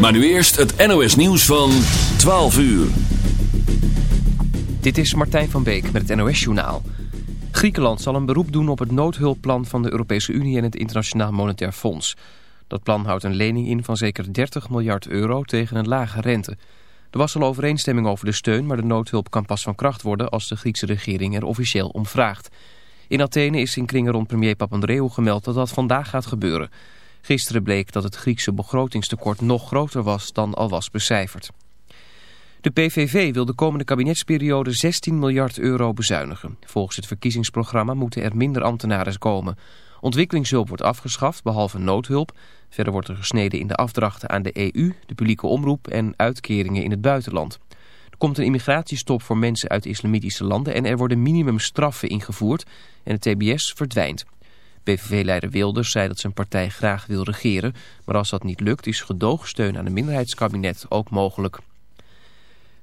Maar nu eerst het NOS nieuws van 12 uur. Dit is Martijn van Beek met het NOS Journaal. Griekenland zal een beroep doen op het noodhulpplan van de Europese Unie en het Internationaal Monetair Fonds. Dat plan houdt een lening in van zeker 30 miljard euro tegen een lage rente. Er was al overeenstemming over de steun, maar de noodhulp kan pas van kracht worden als de Griekse regering er officieel om vraagt. In Athene is in kringen rond premier Papandreou gemeld dat dat vandaag gaat gebeuren. Gisteren bleek dat het Griekse begrotingstekort nog groter was dan al was becijferd. De PVV wil de komende kabinetsperiode 16 miljard euro bezuinigen. Volgens het verkiezingsprogramma moeten er minder ambtenaren komen. Ontwikkelingshulp wordt afgeschaft, behalve noodhulp. Verder wordt er gesneden in de afdrachten aan de EU, de publieke omroep en uitkeringen in het buitenland. Er komt een immigratiestop voor mensen uit islamitische landen en er worden minimumstraffen ingevoerd en het TBS verdwijnt. PVV-leider Wilders zei dat zijn partij graag wil regeren, maar als dat niet lukt is gedoogsteun aan een minderheidskabinet ook mogelijk.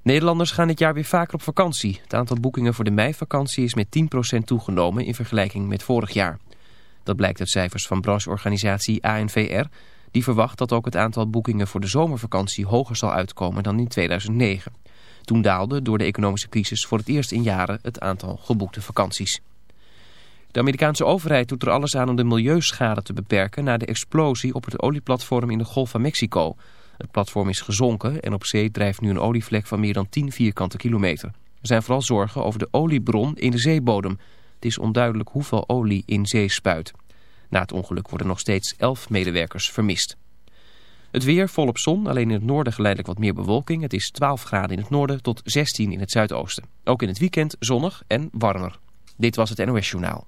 Nederlanders gaan dit jaar weer vaker op vakantie. Het aantal boekingen voor de meivakantie is met 10% toegenomen in vergelijking met vorig jaar. Dat blijkt uit cijfers van brancheorganisatie ANVR. Die verwacht dat ook het aantal boekingen voor de zomervakantie hoger zal uitkomen dan in 2009. Toen daalde door de economische crisis voor het eerst in jaren het aantal geboekte vakanties. De Amerikaanse overheid doet er alles aan om de milieuschade te beperken na de explosie op het olieplatform in de Golf van Mexico. Het platform is gezonken en op zee drijft nu een olievlek van meer dan 10 vierkante kilometer. Er zijn vooral zorgen over de oliebron in de zeebodem. Het is onduidelijk hoeveel olie in zee spuit. Na het ongeluk worden nog steeds 11 medewerkers vermist. Het weer volop zon, alleen in het noorden geleidelijk wat meer bewolking. Het is 12 graden in het noorden tot 16 in het zuidoosten. Ook in het weekend zonnig en warmer. Dit was het NOS Journaal.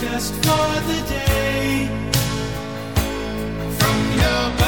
Just for the day from your.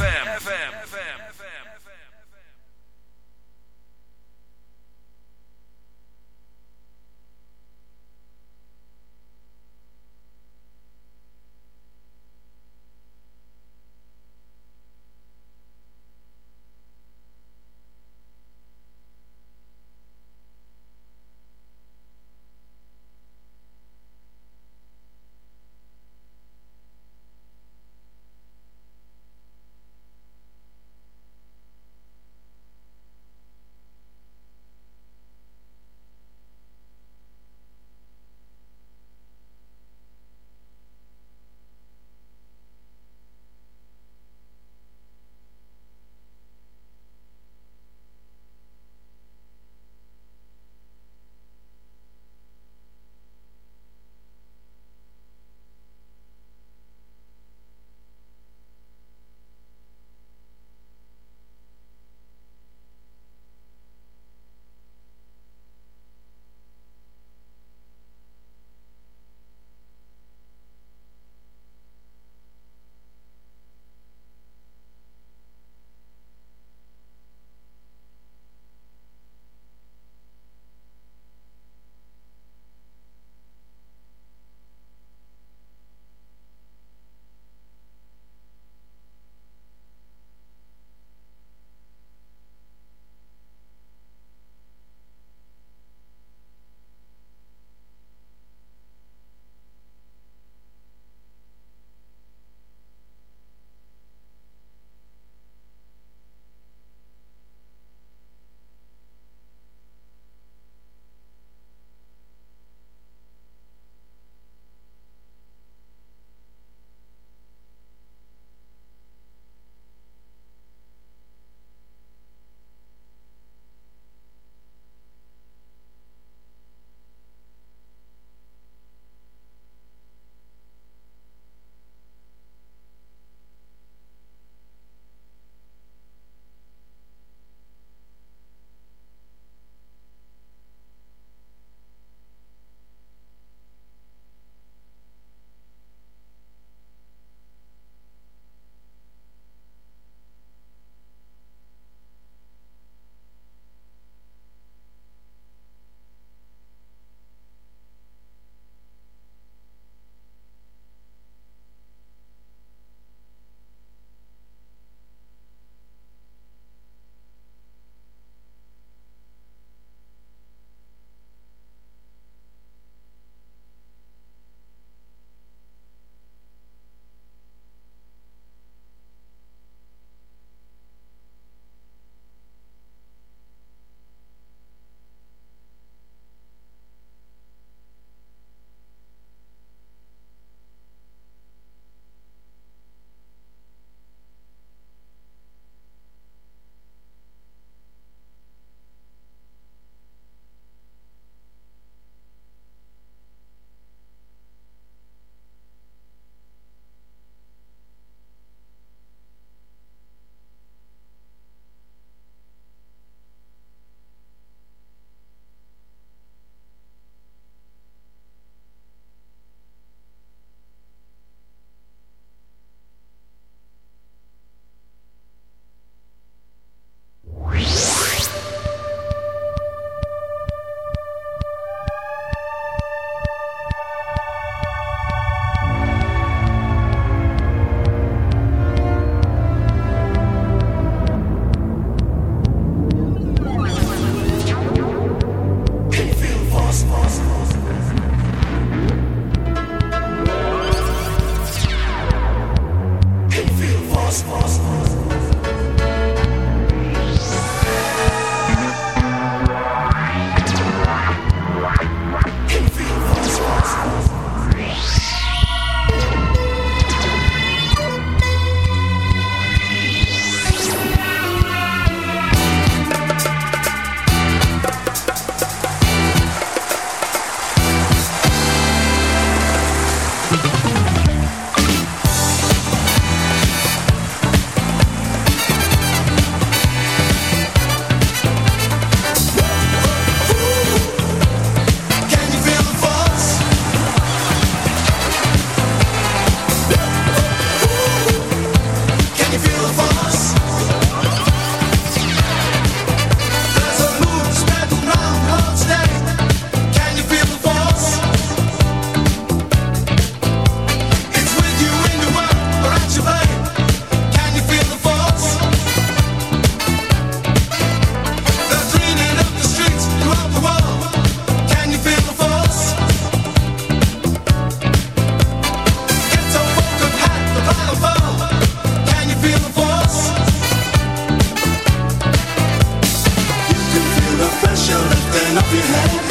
You drift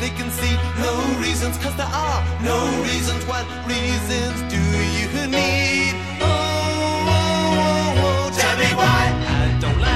they can see no reasons, cause there are no reasons. What reasons do you need? Oh, oh, oh, oh tell me why I don't like.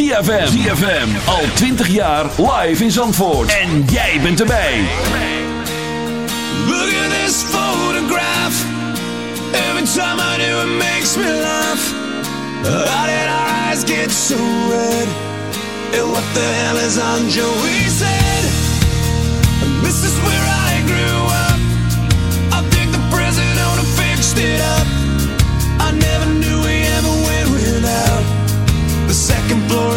ZFM. ZFM. Al 20 jaar live in Zandvoort. En jij bent erbij. Look at this photograph. Every time I do it makes me laugh. How did our eyes get so red? And what the hell is on Joey's head? This is where I grew up. I think the prison owner fixed it up.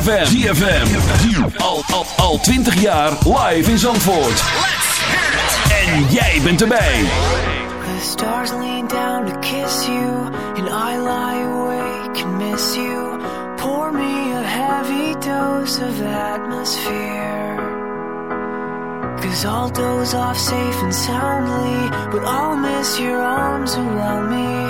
ZFM. ZFM. Al, al, al 20 jaar live in Zandvoort. En jij bent erbij. The stars lean down to kiss you, and I lie awake and miss you. Pour me a heavy dose of atmosphere. Cause I'll doze off safe and soundly, but I'll miss your arms around me.